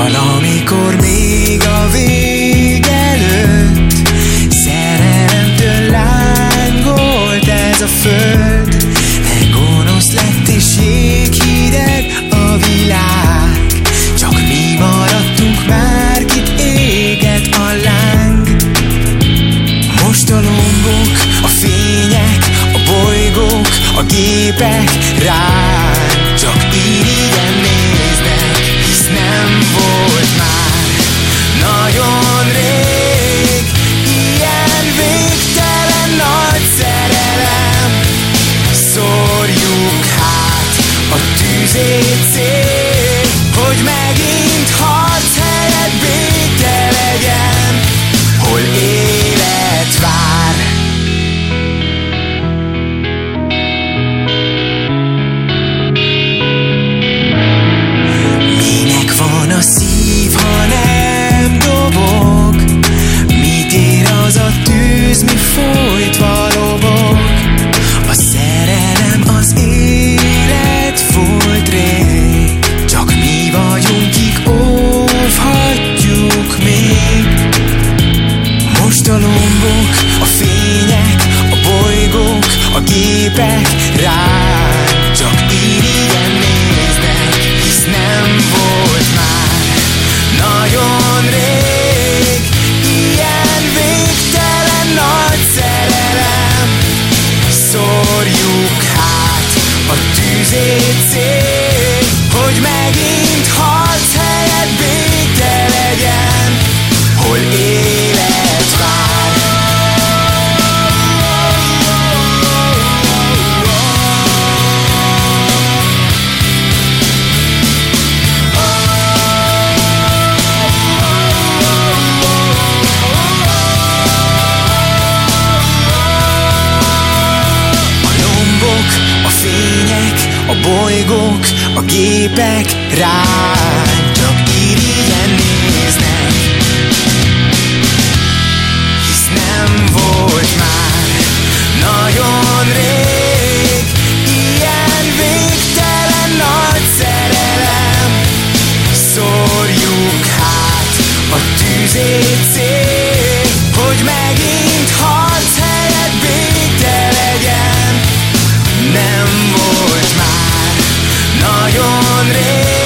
Valamikor még a vég előtt Szerelemtől lángolt ez a föld. De gonosz lett és jéghideg a világ. Csak mi maradtunk már, kit éget a láng. Most a lombok, a fények, a bolygók, a gépek rá. Volt már. Nagyon rég ilyen végtelen nagy szerelem. Szórjuk hát a tűzét szép Hogy megint szép Hogy megint harc helyett béke legyen Hol élet a bolygók, a gépek ránk Csak irigyen néznek. Hisz nem volt már nagyon rég Ilyen végtelen nagy szerelem. Hát a tűzét szép Hogy megint sonreír.